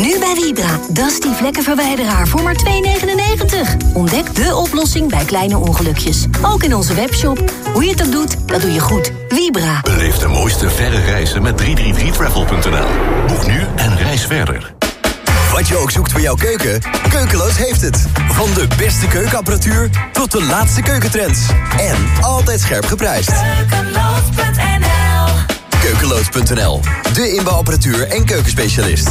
Nu bij Vibra. Dusty vlekkenverwijderaar voor maar 2,99. Ontdek de oplossing bij kleine ongelukjes. Ook in onze webshop. Hoe je het ook doet, dat doe je goed. Vibra. Beleef de mooiste verre reizen met 333travel.nl. Boek nu en reis verder. Wat je ook zoekt voor jouw keuken, Keukeloos heeft het. Van de beste keukenapparatuur tot de laatste keukentrends. En altijd scherp geprijsd. Keukeloos.nl Keukeloos.nl, de inbouwapparatuur en keukenspecialist.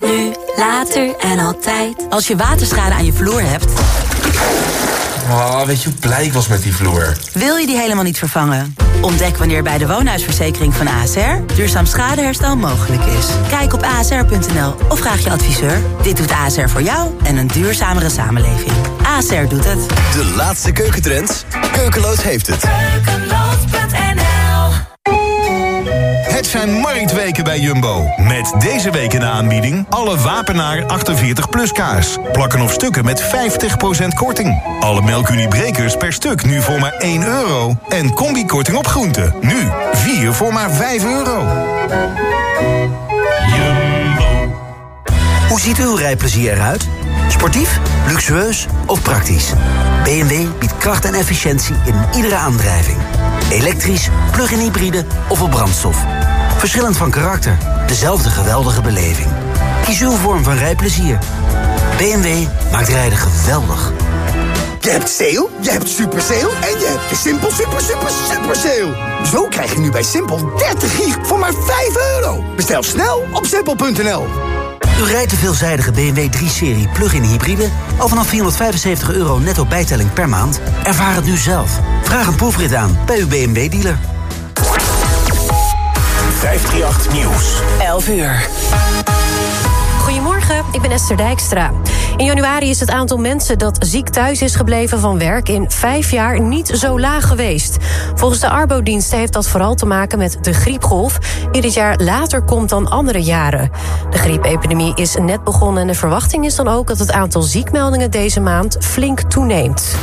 Nu, later en altijd. Als je waterschade aan je vloer hebt, Oh, weet je hoe blij ik was met die vloer? wil je die helemaal niet vervangen. Ontdek wanneer bij de woonhuisverzekering van ASR duurzaam schadeherstel mogelijk is. Kijk op asr.nl of vraag je adviseur. Dit doet ASR voor jou en een duurzamere samenleving. ASR doet het. De laatste keukentrends, Keukeloos heeft het. Keukeloos.nl Het zijn marktweken bij Jumbo. Met deze week in de aanbieding alle Wapenaar 48 plus kaas. Plakken of stukken met 50% korting. Alle melkuniebrekers per stuk nu voor maar 1 euro. En combikorting op groenten. Nu 4 voor maar 5 euro. Hoe ziet uw rijplezier eruit? Sportief, luxueus of praktisch? BMW biedt kracht en efficiëntie in iedere aandrijving. Elektrisch, plug-in hybride of op brandstof. Verschillend van karakter, dezelfde geweldige beleving. Kies uw vorm van rijplezier. BMW maakt rijden geweldig. Je hebt sale, je hebt super sale en je hebt de Simpel super super super sale. Zo krijg je nu bij Simpel 30 gig voor maar 5 euro. Bestel snel op simpel.nl. U rijdt de veelzijdige BMW 3-serie plug-in hybride... al vanaf 475 euro netto bijtelling per maand? Ervaar het nu zelf. Vraag een proefrit aan bij uw BMW-dealer. 538 Nieuws. 11 uur. Goedemorgen, ik ben Esther Dijkstra. In januari is het aantal mensen dat ziek thuis is gebleven van werk... in vijf jaar niet zo laag geweest. Volgens de Arbodiensten heeft dat vooral te maken met de griepgolf... die dit jaar later komt dan andere jaren. De griepepidemie is net begonnen en de verwachting is dan ook... dat het aantal ziekmeldingen deze maand flink toeneemt.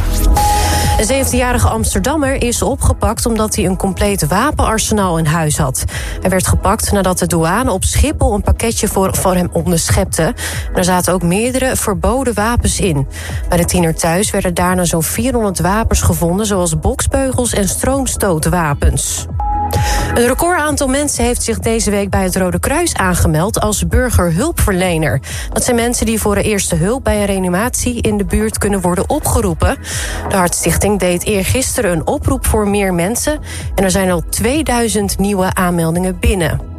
Een 17-jarige Amsterdammer is opgepakt omdat hij een compleet wapenarsenaal in huis had. Hij werd gepakt nadat de douane op Schiphol een pakketje voor, voor hem onderschepte. Er zaten ook meerdere verboden wapens in. Bij de tiener thuis werden daarna zo'n 400 wapens gevonden, zoals boksbeugels en stroomstootwapens. Een record aantal mensen heeft zich deze week bij het Rode Kruis aangemeld als burgerhulpverlener. Dat zijn mensen die voor de eerste hulp bij een reanimatie in de buurt kunnen worden opgeroepen. De Hartstichting deed eergisteren een oproep voor meer mensen en er zijn al 2000 nieuwe aanmeldingen binnen.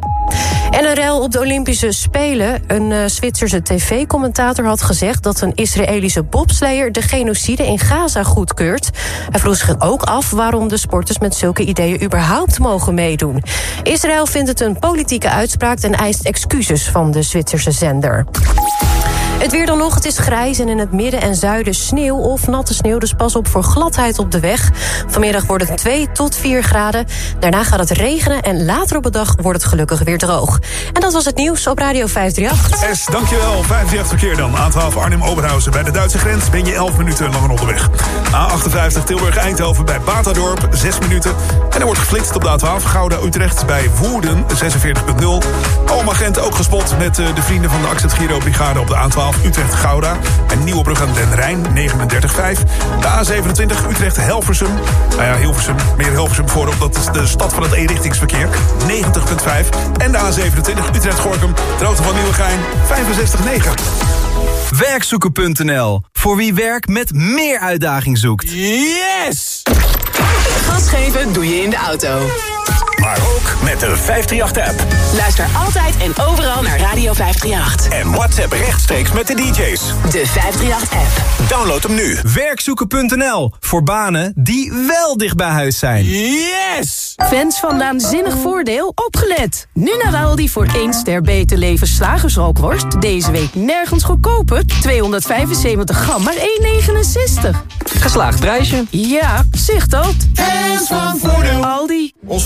En een rel op de Olympische Spelen. Een uh, Zwitserse tv-commentator had gezegd... dat een Israëlische bobsleer de genocide in Gaza goedkeurt. Hij vroeg zich ook af waarom de sporters met zulke ideeën... überhaupt mogen meedoen. Israël vindt het een politieke uitspraak... en eist excuses van de Zwitserse zender. Het weer dan nog, het is grijs en in het midden en zuiden sneeuw of natte sneeuw. Dus pas op voor gladheid op de weg. Vanmiddag wordt het 2 tot 4 graden. Daarna gaat het regenen en later op de dag wordt het gelukkig weer droog. En dat was het nieuws op Radio 538. S, dankjewel. 538 verkeer dan. A12 Arnhem-Oberhausen. Bij de Duitse grens ben je 11 minuten langer onderweg. A58 Tilburg-Eindhoven bij Batadorp 6 minuten. En er wordt geflitst op de A12 Gouda-Utrecht bij Woerden 46.0. Oom-agent ook gespot met eh, de vrienden van de Accent Giro Brigade op de A12 Utrecht-Gouda. En Nieuwebrug aan Den Rijn 39,5. De A27 Utrecht-Helversum. Nou ja, Hilversum, meer Hilversum voorop. Dat is de stad van het eenrichtingsverkeer. 90,5. En de A27 Utrecht-Gorkum. Droogte van Nieuwegein 65,9. Werkzoeken.nl. Voor wie werk met meer uitdaging zoekt. Yes! Gas geven doe je in de auto. Maar ook met de 538-app. Luister altijd en overal naar Radio 538. En WhatsApp rechtstreeks met de DJ's. De 538-app. Download hem nu. Werkzoeken.nl. Voor banen die wel dicht bij huis zijn. Yes! Fans van Naanzinnig Voordeel, opgelet! Nu naar Aldi voor 1 ster beter leven slagersrookworst. Deze week nergens goedkoper. 275 gram, maar 1,69. Geslaagd prijsje. Ja, zicht dat. Fans van Voordeel. Aldi. Ons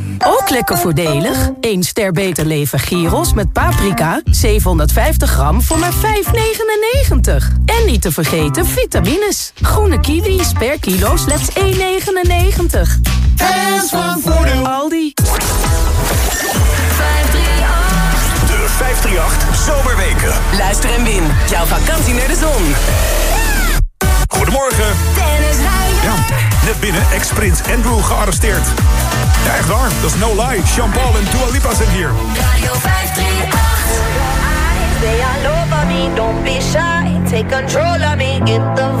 Ook lekker voordelig. 1 ster beter leven gyros met paprika. 750 gram voor maar 5,99. En niet te vergeten vitamines. Groene kiwis per kilo slechts 1,99. En van voordeel. Aldi. 538. De 538 Zomerweken. Luister en win. Jouw vakantie naar de zon. Goedemorgen. Dennis Ruijer. Net binnen ex-prins Andrew gearresteerd. Ja, echt waar. Dat is no lie. Jean Paul en Dua Lipa zijn hier. Radio 538. They all over me, don't be shy. Take control of me, get the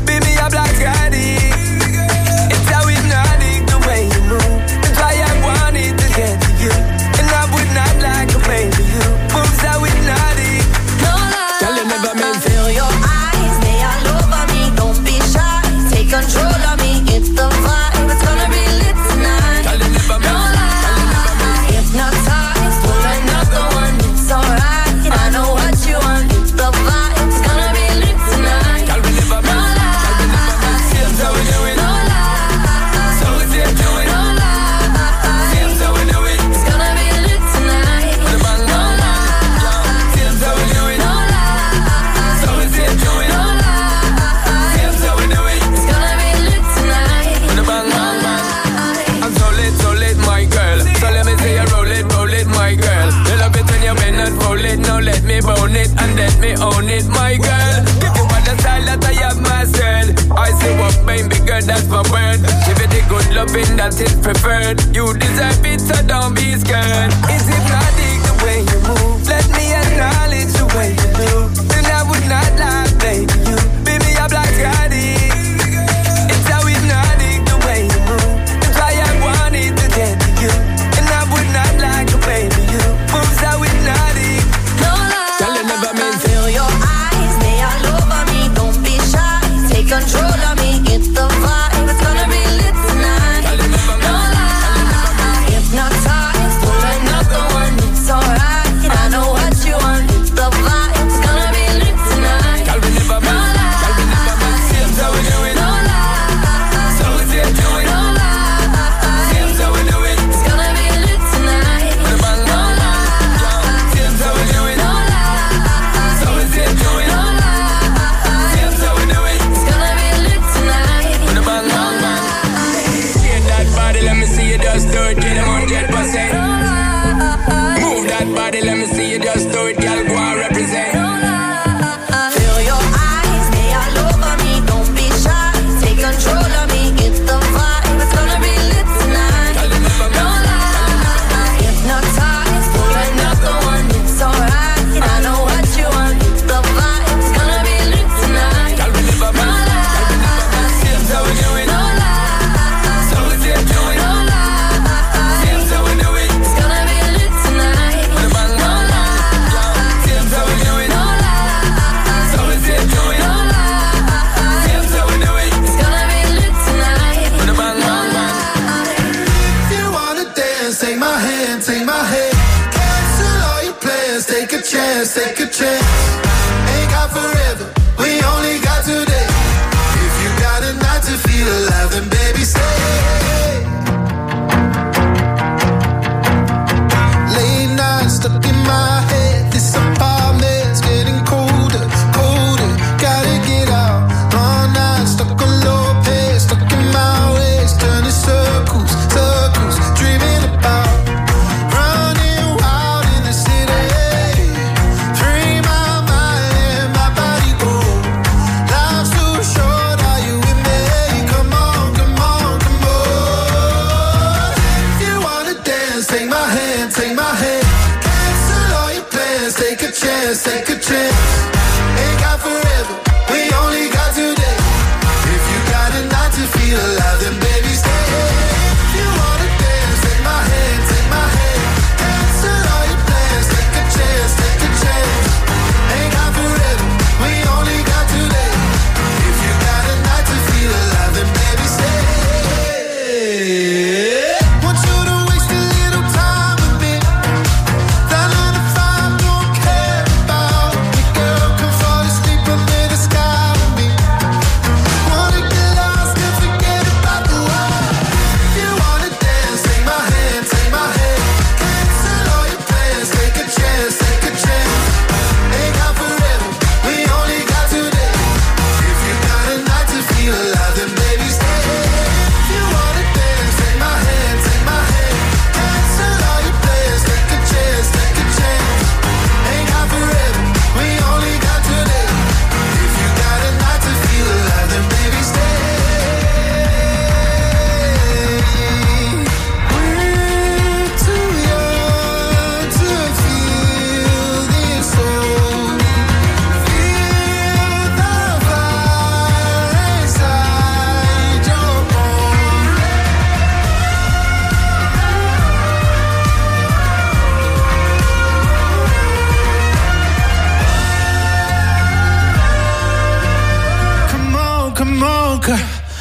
that is preferred. You deserve it, so don't be scared. It's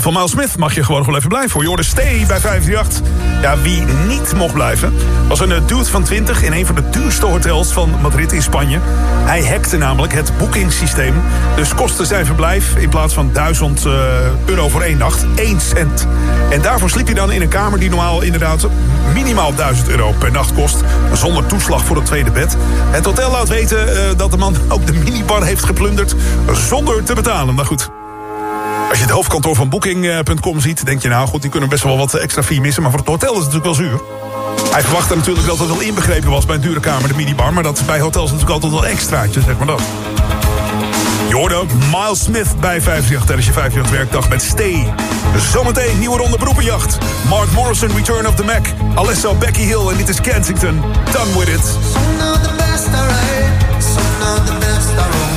Van Miles Smith mag je gewoon gewoon even blijven. Hoor. Je hoorde Stay bij 538. Ja, wie niet mocht blijven, was een eh, dude van 20... in een van de duurste hotels van Madrid in Spanje. Hij hackte namelijk het boekingssysteem. Dus kostte zijn verblijf in plaats van 1000 eh, euro voor één nacht 1 cent. En daarvoor sliep hij dan in een kamer die normaal inderdaad... minimaal 1000 euro per nacht kost, zonder toeslag voor het tweede bed. Het hotel laat weten eh, dat de man ook de minibar heeft geplunderd... zonder te betalen, maar goed... Als je het hoofdkantoor van Booking.com eh, ziet, denk je nou goed, die kunnen best wel wat eh, extra fee missen. Maar voor het hotel is het natuurlijk wel zuur. Hij verwachtte natuurlijk dat het wel inbegrepen was bij een dure kamer, de minibar. Maar dat bij hotels natuurlijk altijd wel extraatje, zeg maar dat. Je hoorde ook Miles Smith bij 50 tijdens je 50 werkdag met Stay. Zometeen nieuwe ronde beroepenjacht. Mark Morrison, Return of the Mac. Alessa Becky Hill en dit is Kensington. Done with it. Some know the best are some the best are.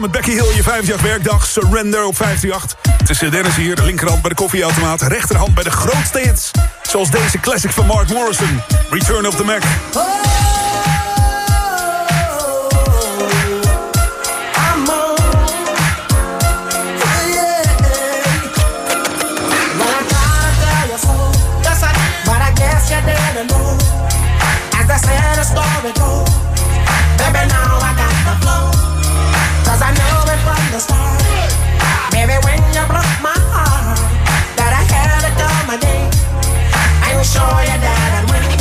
Met Becky Hill, je 50 werkdag. Surrender op 158. Het is Dennis hier, de linkerhand bij de koffieautomaat. Rechterhand bij de grootste hits. Zoals deze classic van Mark Morrison. Return of the Mac. Now I got the flow. Cause I know it from the start. Baby, when you broke my heart, that I had it to my day. I will show you that I'm winning.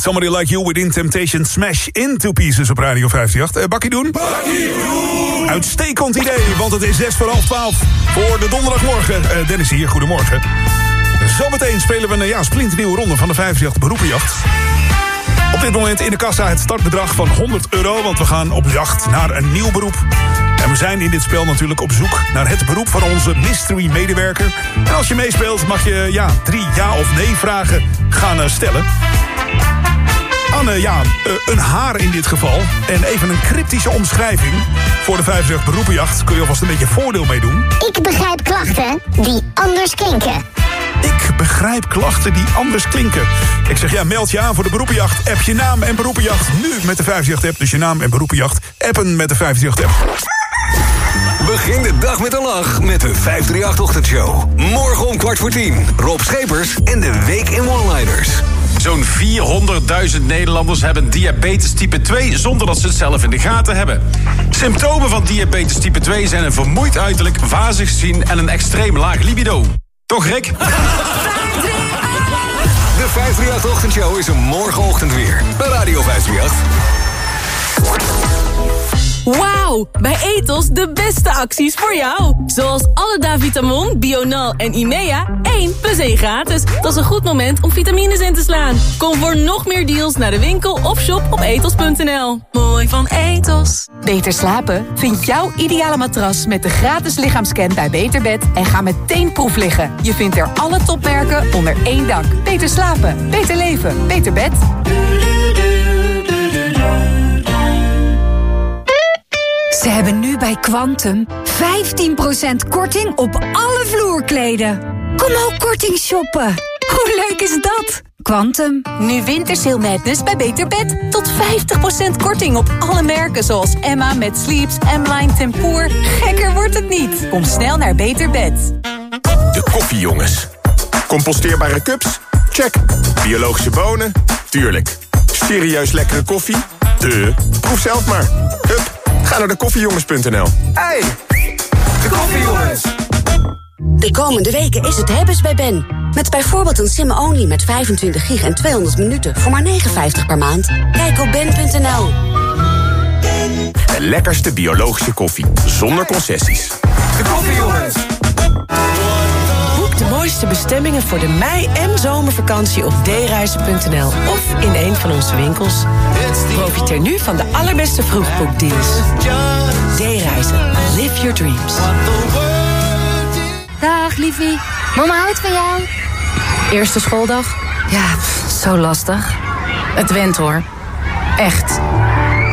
Somebody Like You Within Temptation Smash Into Pieces op Radio 538. Uh, bakkie doen? Bakkie doen! Uitstekend idee, want het is 6 voor half 12 voor de donderdagmorgen. Eh, Dennis hier, goedemorgen. Zometeen spelen we een ja, splinternieuwe ronde van de 538 beroepenjacht. Op dit moment in de kassa het startbedrag van 100 euro... want we gaan op jacht naar een nieuw beroep. En we zijn in dit spel natuurlijk op zoek naar het beroep van onze mystery medewerker. En als je meespeelt mag je ja, drie ja of nee vragen gaan eh, stellen. Anne, ja, eh, een haar in dit geval. En even een cryptische omschrijving. Voor de 50 beroepenjacht kun je alvast een beetje voordeel mee doen. Ik begrijp klachten die anders klinken. Ik begrijp klachten die anders klinken. Ik zeg ja, meld je aan voor de beroepenjacht. App je naam en beroepenjacht nu met de 538-app. Dus je naam en beroepenjacht appen met de 538-app. Begin de dag met een lach met de 538-ochtendshow. Morgen om kwart voor tien. Rob Schepers en de Week in One-Liners. Zo'n 400.000 Nederlanders hebben diabetes type 2 zonder dat ze het zelf in de gaten hebben. Symptomen van diabetes type 2 zijn een vermoeid uiterlijk, wazig zien en een extreem laag libido. Toch, Rick? De 538-ochtendshow is er morgenochtend weer. Bij Radio 538. Wauw, bij Etos de beste acties voor jou. Zoals alle Davitamon, Bional en Imea, 1 plus 1 gratis. Dat is een goed moment om vitamines in te slaan. Kom voor nog meer deals naar de winkel of shop op etos.nl. Mooi van Etos. Beter slapen? Vind jouw ideale matras met de gratis lichaamscan bij Beterbed en ga meteen proef liggen. Je vindt er alle topmerken onder één dak. Beter slapen, beter leven, beter bed. Ze hebben nu bij Quantum 15% korting op alle vloerkleden. Kom ook korting shoppen. Hoe leuk is dat? Quantum. Nu Wintersale Madness bij Beter Bed. Tot 50% korting op alle merken zoals Emma met Sleeps, M-Line, Tempoor. Gekker wordt het niet. Kom snel naar Beter Bed. De koffiejongens. Composteerbare cups? Check. Biologische bonen? Tuurlijk. Serieus lekkere koffie? De. Proef zelf maar. Hup, ga naar de koffiejongens.nl. Hey, de koffiejongens. De komende weken is het hebben's bij Ben. Met bijvoorbeeld een sim-only met 25 gig en 200 minuten voor maar 59 per maand. Kijk op ben.nl. De lekkerste biologische koffie, zonder concessies. De koffiejongens. Mooiste bestemmingen voor de mei- en zomervakantie op dereizen.nl of in een van onze winkels. Profiteer nu van de allerbeste vroegboekdeals. D-reizen. Live your dreams. Dag, liefie. Mama houdt van jou. Eerste schooldag? Ja, zo lastig. Het went hoor. Echt.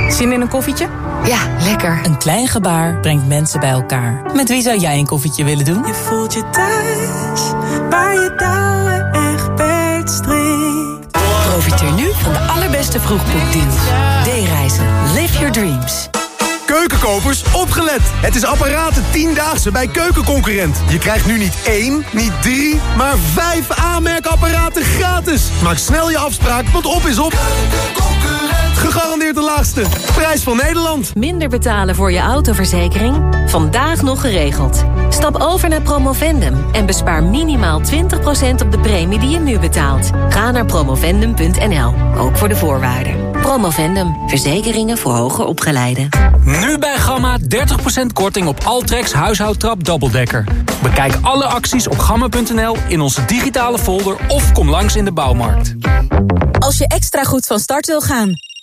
Zin in een koffietje? Ja, lekker. Een klein gebaar brengt mensen bij elkaar. Met wie zou jij een koffietje willen doen? Je voelt je thuis, waar je touwen echt. Profiteer nu van de allerbeste vroegboekdeals. D-reizen. Live your dreams. Keukenkopers, opgelet! Het is apparaten 10-daagse bij Keukenconcurrent. Je krijgt nu niet één, niet drie, maar vijf aanmerkapparaten gratis. Maak snel je afspraak, want op is op. De laagste. Prijs van Nederland. Minder betalen voor je autoverzekering? Vandaag nog geregeld. Stap over naar Promovendum en bespaar minimaal 20% op de premie die je nu betaalt. Ga naar promovendum.nl, ook voor de voorwaarden. Promovendum, verzekeringen voor hoger opgeleiden. Nu bij Gamma 30% korting op Altrex huishoudtrap dubbeldekker. Bekijk alle acties op gamma.nl in onze digitale folder of kom langs in de bouwmarkt. Als je extra goed van start wil gaan,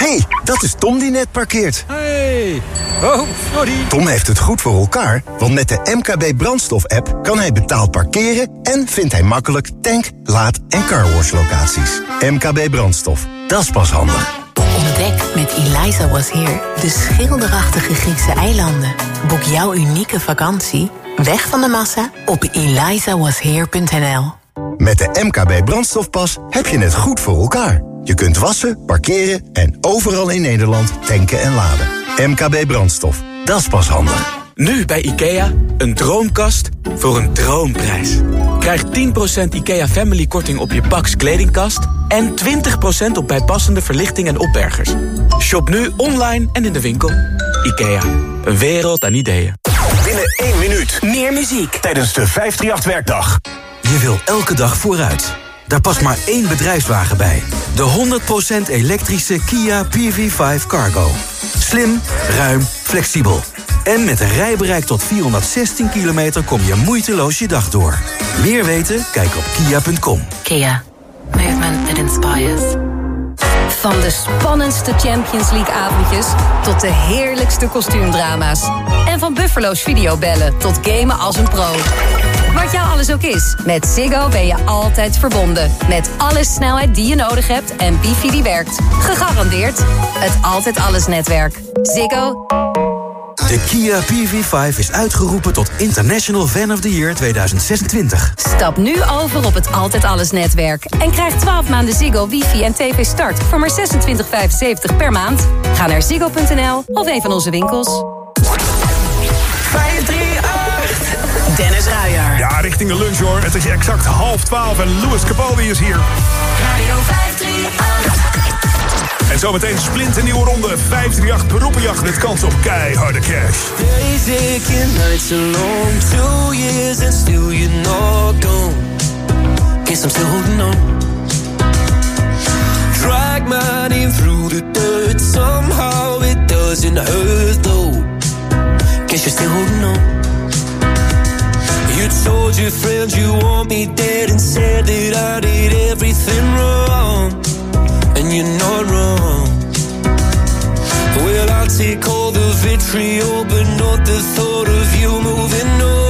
Hey, dat is Tom die net parkeert. Hey. Oh, sorry. Tom heeft het goed voor elkaar, want met de MKB brandstof-app... kan hij betaald parkeren en vindt hij makkelijk tank, laad- en carwash-locaties. MKB brandstof, dat is pas handig. Ontdek met Eliza Was Here de schilderachtige Griekse eilanden. Boek jouw unieke vakantie, weg van de massa, op elizawasheer.nl. Met de MKB brandstofpas heb je het goed voor elkaar. Je kunt wassen, parkeren en overal in Nederland tanken en laden. MKB brandstof, dat is pas handig. Nu bij IKEA, een droomkast voor een droomprijs. Krijg 10% IKEA Family korting op je Pax kledingkast... en 20% op bijpassende verlichting en opbergers. Shop nu online en in de winkel. IKEA, een wereld aan ideeën. Binnen één minuut. Meer muziek. Tijdens de 538-werkdag. Je wil elke dag vooruit. Daar past maar één bedrijfswagen bij. De 100% elektrische Kia PV5 Cargo. Slim, ruim, flexibel. En met een rijbereik tot 416 kilometer kom je moeiteloos je dag door. Meer weten? Kijk op kia.com. Kia. Movement that inspires. Van de spannendste Champions League avondjes tot de heerlijkste kostuumdrama's. En van Buffalo's videobellen tot gamen als een pro. Wat jou alles ook is, met Ziggo ben je altijd verbonden. Met alle snelheid die je nodig hebt en wifi die werkt. Gegarandeerd het Altijd Alles netwerk. Ziggo. De Kia PV5 is uitgeroepen tot International Fan of the Year 2026. Stap nu over op het Altijd Alles netwerk. En krijg 12 maanden Ziggo, wifi en tv start voor maar 26,75 per maand. Ga naar ziggo.nl of een van onze winkels. Dennis Ruijer. Ja, richting de lunch hoor. Het is exact half twaalf en Louis Capaldi is hier. Radio 538. En zometeen een splinternieuwe ronde. 538 beroepenjacht met kans op keiharde cash. Days aching, nights alone. Two years and still you're not gone. Guess I'm still holding on. Drag my name through the dirt. Somehow it doesn't hurt though. Guess you're still holding on. You told your friends you want me dead and said that I did everything wrong. And you're not wrong. Well, I'll take all the vitriol, but not the thought of you moving on.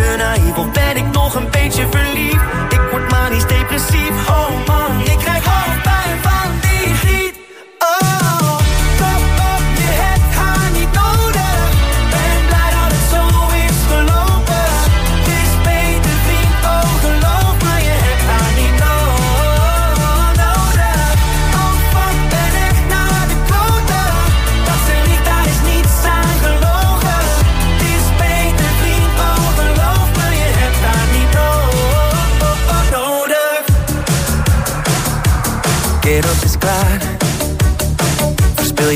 te naïef ben ik nog een beetje verliefd? Ik word manisch depressief Oh man, ik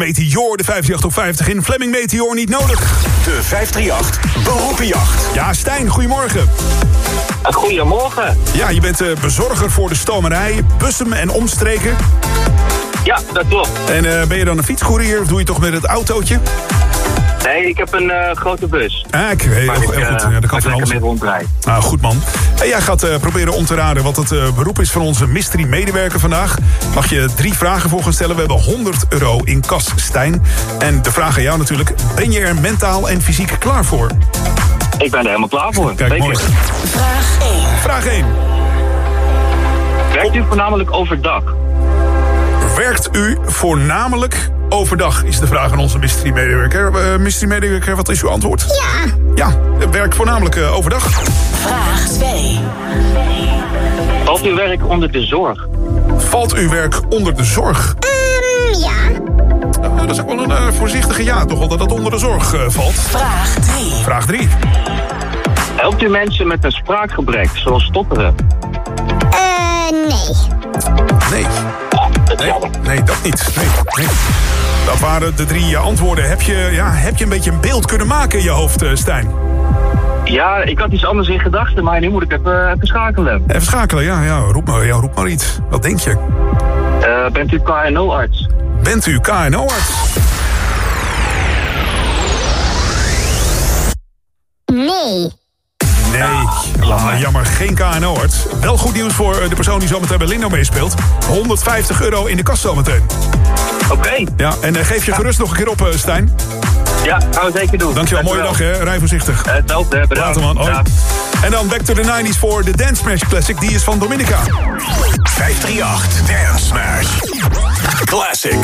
meteoor de 538 op 50 in. Fleming Meteor niet nodig. De 538 Beroepenjacht. Ja, Stijn, goedemorgen. Goedemorgen. Ja, je bent eh, bezorger voor de stomerij, Bussum en omstreken. Ja, dat klopt. En eh, ben je dan een fietscourier of doe je toch met het autootje? Nee, ik heb een eh, grote bus. Ah, ik, heel, heel ik, goed. Ja, dat kan van alles. Nou, goed man. En jij gaat eh, proberen om te raden wat het eh, beroep is van onze mystery medewerker vandaag. Mag je drie vragen voor gaan stellen. We hebben 100 euro in kas, Stijn. En de vraag aan jou natuurlijk. Ben je er mentaal en fysiek klaar voor? Ik ben er helemaal klaar voor. Kijk, Zeker. mooi. Vraag 1. Vraag 1. Werkt u voornamelijk overdag? Werkt u voornamelijk overdag? Is de vraag aan onze mystery medewerker. Eh, mystery medewerker, wat is uw antwoord? Ja. Ja, werk voornamelijk eh, overdag. Vraag 2. Valt uw werk onder de zorg? Valt uw werk onder de zorg? Ehm, ja. Dat is ook wel een eh, voorzichtige ja, toch wel dat het onder de zorg eh, valt. Vraag 3. Vraag 3. Helpt u mensen met een spraakgebrek, zoals stotteren? Eh, nee. Nee. Nee, nee dat niet. Nee, nee. Dat waren de drie eh, antwoorden. Heb je, ja, heb je een beetje een beeld kunnen maken in je hoofd, eh, Stijn? Ja, ik had iets anders in gedachten, maar nu moet ik even, even schakelen. Even schakelen, ja, ja, roep, maar, ja, roep maar iets. Wat denk je? Eh, bent u KNO-arts? Bent u KNO-arts? Nee. Nee, Ah, jammer, geen KNO-arts. Wel goed nieuws voor eh, de persoon die zometeen bij Lindo meespeelt. 150 euro in de kast zometeen. Oké. Ja, en eh, geef je gerust nog een keer op, eh, Stijn. Ja, gaan we zeker doen. Dankjewel, mooie dag hè. Rij voorzichtig. Hetzelfde, bedankt. Later man, hoi. Ja. En dan back to the 90s voor de Dance Smash Classic. Die is van Dominica. 538 Dance Smash. Classic.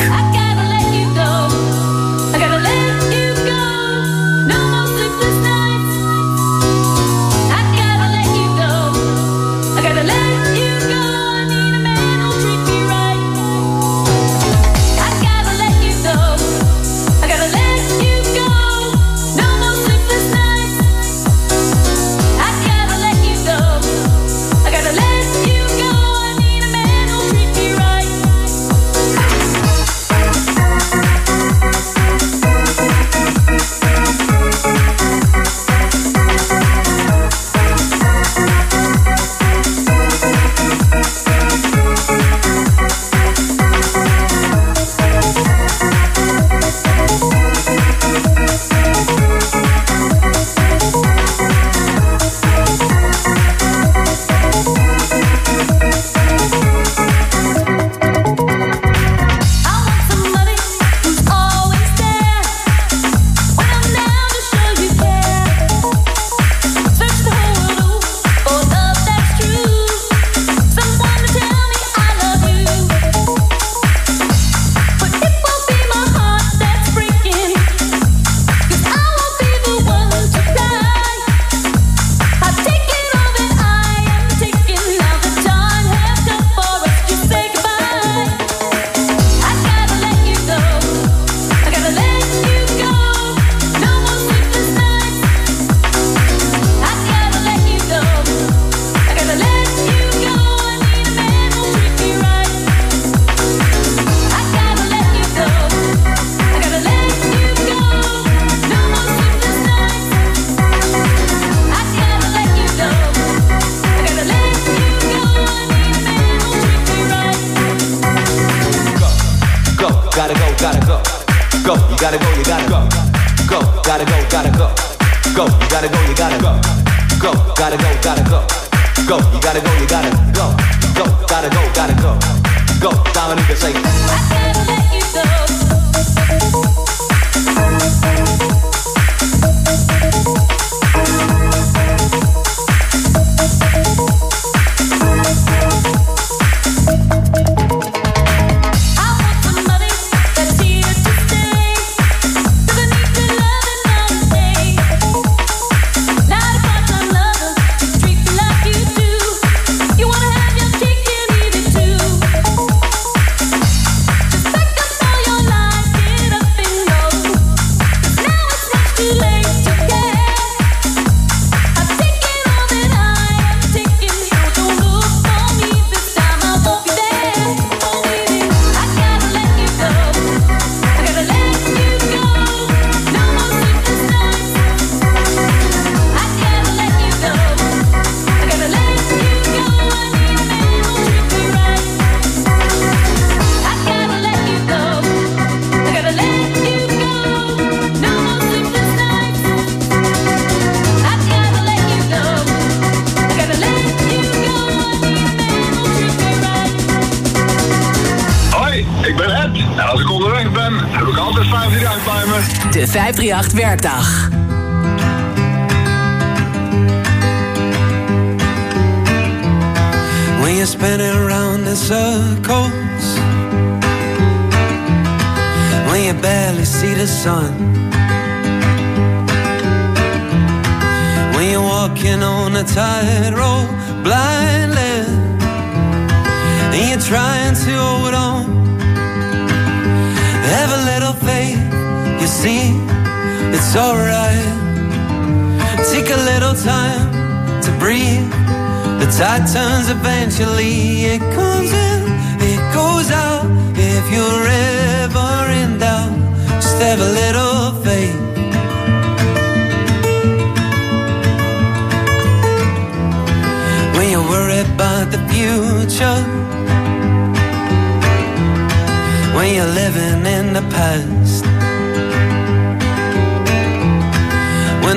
Werkdag.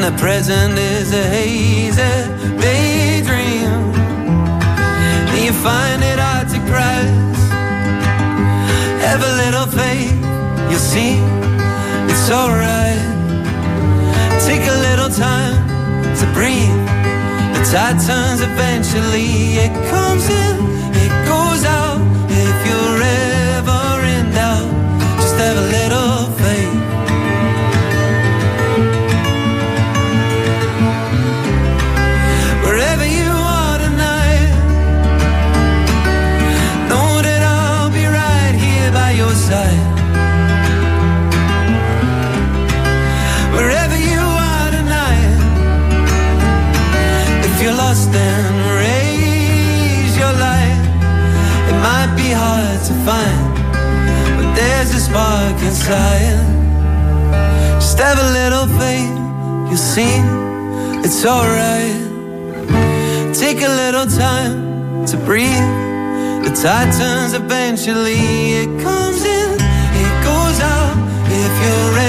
The present is a hazy daydream and you find it hard to grasp. Have a little faith, you'll see it's alright. Take a little time to breathe. The tide turns eventually, it comes in, spark inside. Just have a little faith, you'll see it's alright. Take a little time to breathe. The tide turns eventually. It comes in, it goes out. If you're ever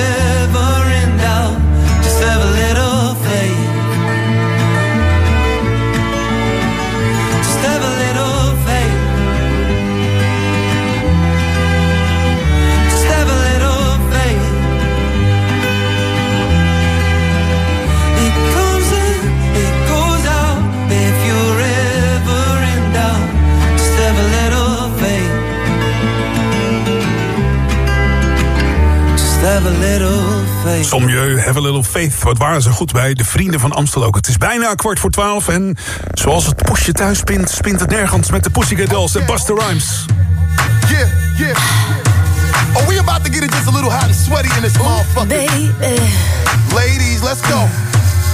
have a little faith. Sommieu, have a little faith. Wat waren ze goed bij de vrienden van Amstel ook. Het is bijna kwart voor twaalf en zoals het poesje thuis spint... spint het nergens met de Pussycat Dolls en Buster Rhymes. Yeah, yeah. Oh, we about to get it just a little hot and sweaty in this motherfucker. Baby. Ladies, let's go.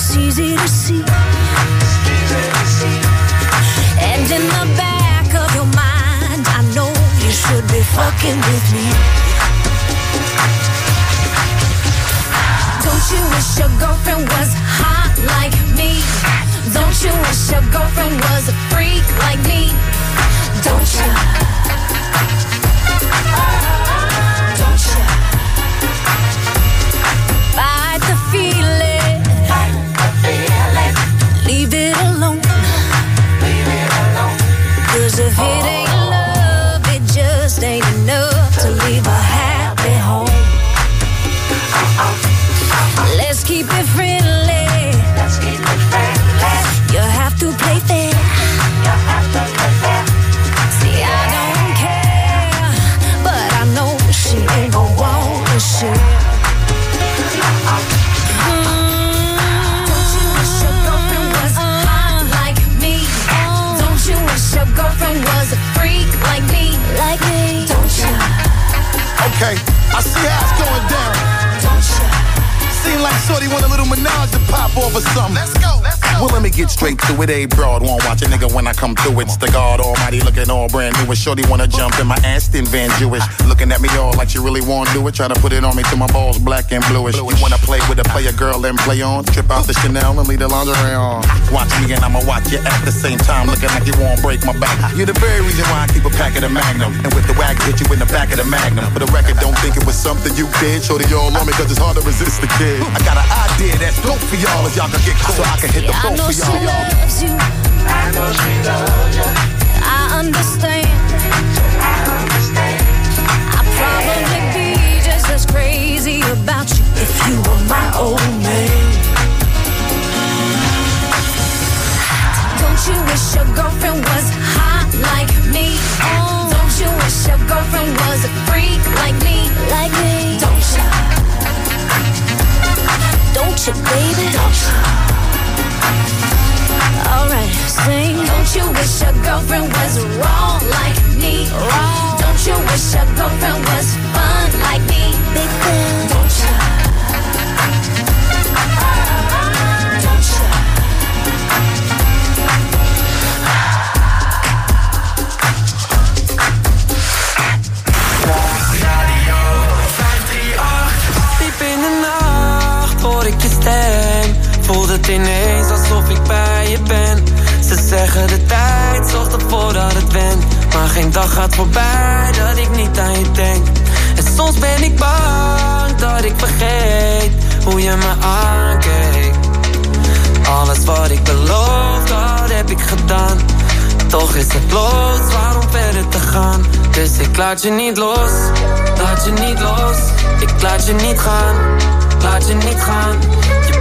It's easy to see. And in the back of your mind, I know you should be fucking with me. Don't you wish your girlfriend was hot like me? Don't you wish your girlfriend was a freak like me? Don't you? Don't you? Fight the feeling. Okay, I see how it's going down. Don't you? Seem like Shorty want a little menage to pop off or something. Let's go, let's go. Well, let me get straight to it. A broad won't watch a nigga when I come through. It's the God Almighty looking all brand new. And Shorty wanna jump in my Aston Van Jewish. Looking at me all like she really wanna do it. Try to put it on me till my balls black and bluish. You wanna play with a player girl and play on? Trip out the Chanel and leave the lingerie on. Watch me and I'ma watch you at the same time. Looking like you won't break my back. You're the very reason why I keep a pack of the Magnum. And with the wag, hit you in the back of the Magnum. For the record, don't think it was something you did. Shorty all on me cause it's hard to resist the kid. I got an idea that's dope for y'all if y'all can get caught. So I can hit the I know she loves you. I know she loves you. I understand. I understand. I'd probably be just as crazy about you if you were my old man. Don't you wish your girlfriend was hot like me? Don't you wish your girlfriend was a freak like me? Like me? Don't you? Don't you, baby? Don't you? Alright, sing. Don't you wish your girlfriend was wrong like me? Wrong. Don't you wish your girlfriend was fun like me? Big fan. Don't you? Voelt het ineens alsof ik bij je ben. Ze zeggen de tijd zorgt ervoor dat het went. Maar geen dag gaat voorbij dat ik niet aan je denk. En soms ben ik bang dat ik vergeet hoe je me aankeek. Alles wat ik beloof, dat heb ik gedaan. Toch is het los, waarom verder te gaan? Dus ik laat je niet los, laat je niet los. Ik laat je niet gaan, laat je niet gaan.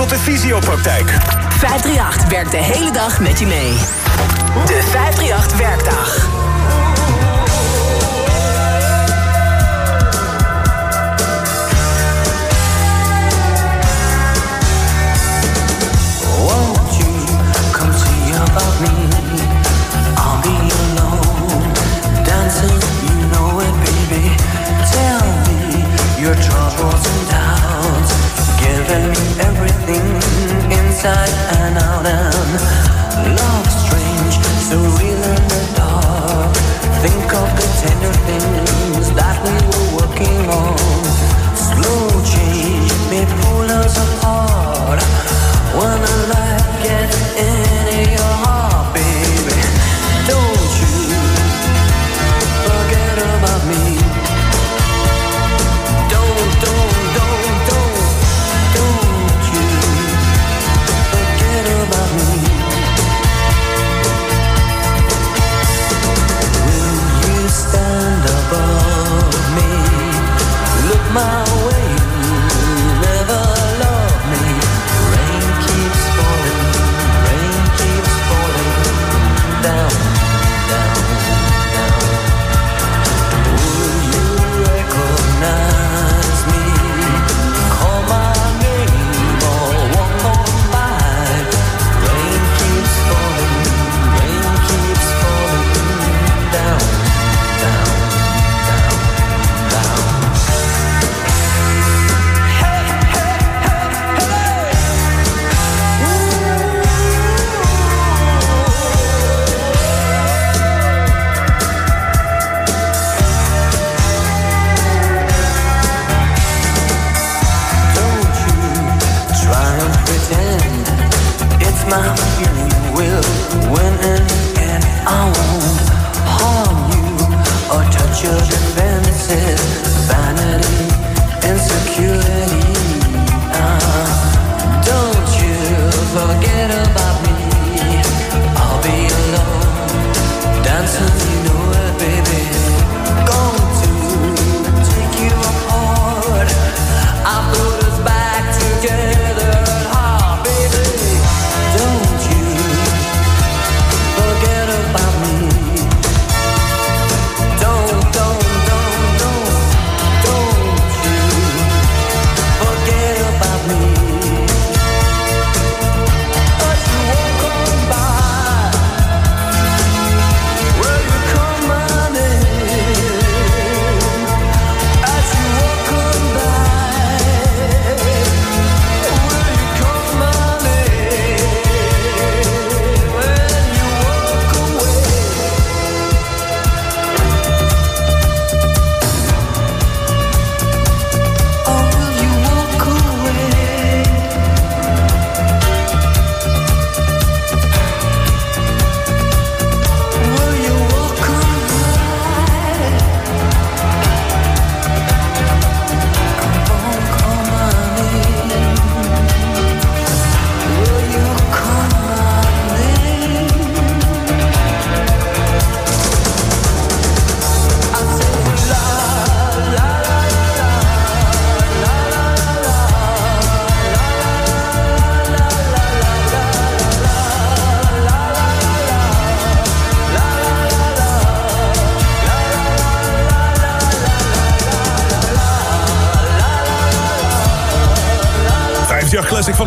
Tot de fysiopraktijk. 538 werkt de hele dag met je mee. De 538 werkdag. Won't you come see about me? I'll be alone, dancing, you know it, baby. Tell me your troubles and doubts, me everything inside and out. And strange, so real in the dark. Think of the tender things that we were working on. Slow change may pull us apart. When gets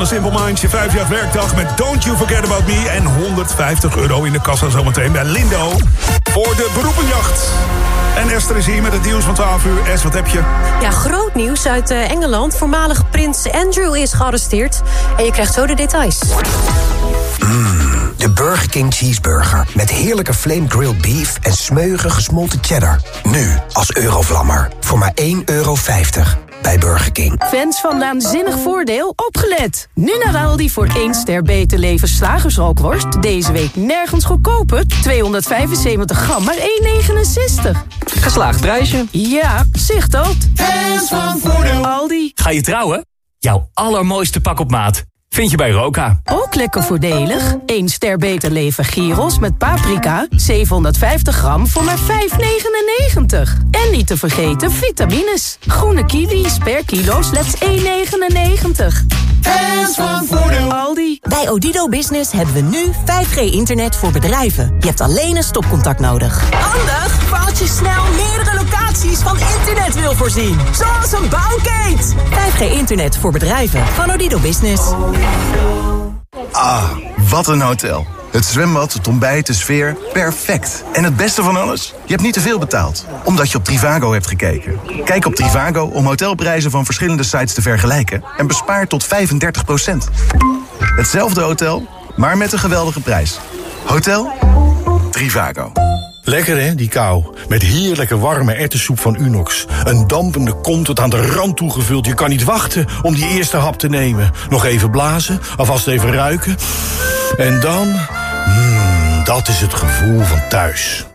de Simple Minds. Je vijfjaar werkdag met Don't You Forget About Me. En 150 euro in de kassa zometeen bij Lindo. Voor de beroepenjacht. En Esther is hier met het nieuws van 12 uur. Es, wat heb je? Ja, groot nieuws uit eh, Engeland. Voormalig prins Andrew is gearresteerd. En je krijgt zo de details. De Burger King Cheeseburger. Met heerlijke flame grilled beef en smeuige gesmolten cheddar. Nu als Eurovlammer. Voor maar 1,50 euro. Bij Burger King. Fans van Naanzinnig Voordeel, opgelet! Nu naar Aldi voor 1 ster beter leven slagersrookworst. Deze week nergens goedkoper. 275 gram, maar 1,69. Geslaagd prijsje. Ja, zicht dat. Fans van Voordeel. Aldi. Ga je trouwen? Jouw allermooiste pak op maat vind je bij Roka. Ook lekker voordelig. 1 ster beter leven gyros met paprika. 750 gram voor maar 5,99. En niet te vergeten vitamines. Groene kiwis per kilo slechts 1,99. Fans van Voordeel. Aldi. Bij Odido Business hebben we nu 5G-internet voor bedrijven. Je hebt alleen een stopcontact nodig. Handig als je snel meerdere locaties van internet wil voorzien. Zoals een bouwkate. 5G-internet voor bedrijven van Odido Business. Ah, wat een hotel. Het zwembad, het ontbijt, de sfeer, perfect. En het beste van alles? Je hebt niet te veel betaald, omdat je op Trivago hebt gekeken. Kijk op Trivago om hotelprijzen van verschillende sites te vergelijken... en bespaar tot 35% Hetzelfde hotel, maar met een geweldige prijs. Hotel Trivago. Lekker hè, die kou. Met heerlijke warme ertessoep van Unox. Een dampende kom tot aan de rand toegevuld. Je kan niet wachten om die eerste hap te nemen. Nog even blazen, alvast even ruiken. En dan... Mmm, dat is het gevoel van thuis.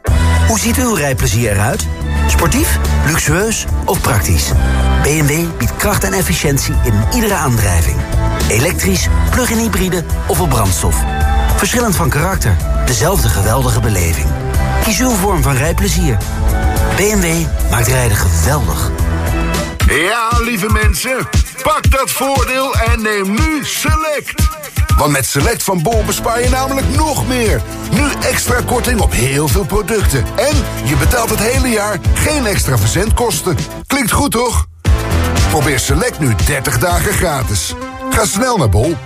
Hoe ziet uw rijplezier eruit? Sportief, luxueus of praktisch? BMW biedt kracht en efficiëntie in iedere aandrijving. Elektrisch, plug-in hybride of op brandstof. Verschillend van karakter, dezelfde geweldige beleving. Kies uw vorm van rijplezier. BMW maakt rijden geweldig. Ja, lieve mensen, pak dat voordeel en neem nu Select. Want met Select van Bol bespaar je namelijk nog meer. Nu extra korting op heel veel producten. En je betaalt het hele jaar geen extra verzendkosten. Klinkt goed, toch? Probeer Select nu 30 dagen gratis. Ga snel naar Bol.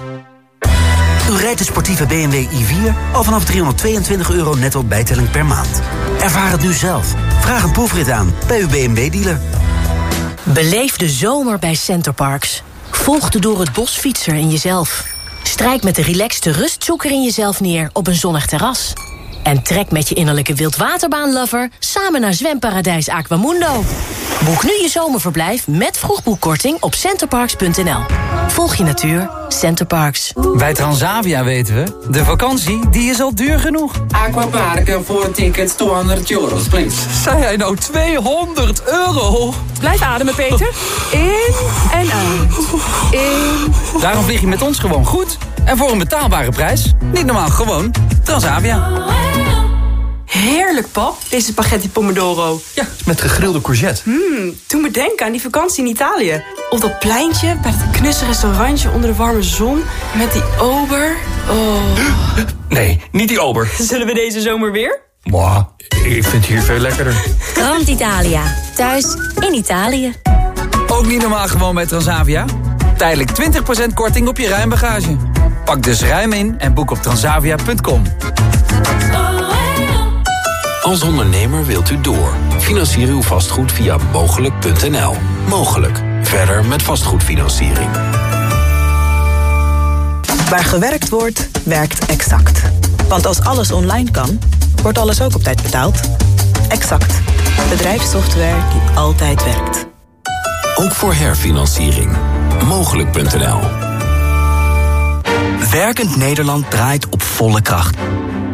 U rijdt de sportieve BMW i4 al vanaf 322 euro netto bijtelling per maand. Ervaar het nu zelf. Vraag een proefrit aan bij uw BMW-dealer. Beleef de zomer bij Centerparks. Volg de door het bos fietser in jezelf. Strijk met de relaxte rustzoeker in jezelf neer op een zonnig terras. En trek met je innerlijke wildwaterbaanlover samen naar zwemparadijs Aquamundo. Boek nu je zomerverblijf met vroegboekkorting op centerparks.nl. Volg je natuur, Centerparks. Bij Transavia weten we, de vakantie die is al duur genoeg. Aquaparken voor tickets 200 euros, please. Zei hij nou 200 euro? Blijf ademen, Peter. In en uit. In. Daarom vlieg je met ons gewoon goed. En voor een betaalbare prijs. Niet normaal, gewoon Transavia. Heerlijk, pap, deze spaghetti pomodoro. Ja, met gegrilde courgette. Mmm, doe me denken aan die vakantie in Italië. Op dat pleintje, bij dat knusse restaurantje onder de warme zon. Met die ober. Oh. Nee, niet die ober. Zullen we deze zomer weer? Mwah, ik vind het hier veel lekkerder. Grand Italia. Thuis in Italië. Ook niet normaal gewoon bij Transavia? Tijdelijk 20% korting op je ruimbagage. Pak dus ruim in en boek op transavia.com. Als ondernemer wilt u door. Financier uw vastgoed via mogelijk.nl. Mogelijk. Verder met vastgoedfinanciering. Waar gewerkt wordt, werkt Exact. Want als alles online kan, wordt alles ook op tijd betaald. Exact. Bedrijfssoftware die altijd werkt. Ook voor herfinanciering. Mogelijk.nl. Werkend Nederland draait op volle kracht.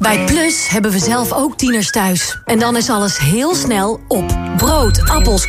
Bij Plus hebben we zelf ook tieners thuis. En dan is alles heel snel op. Brood, appels,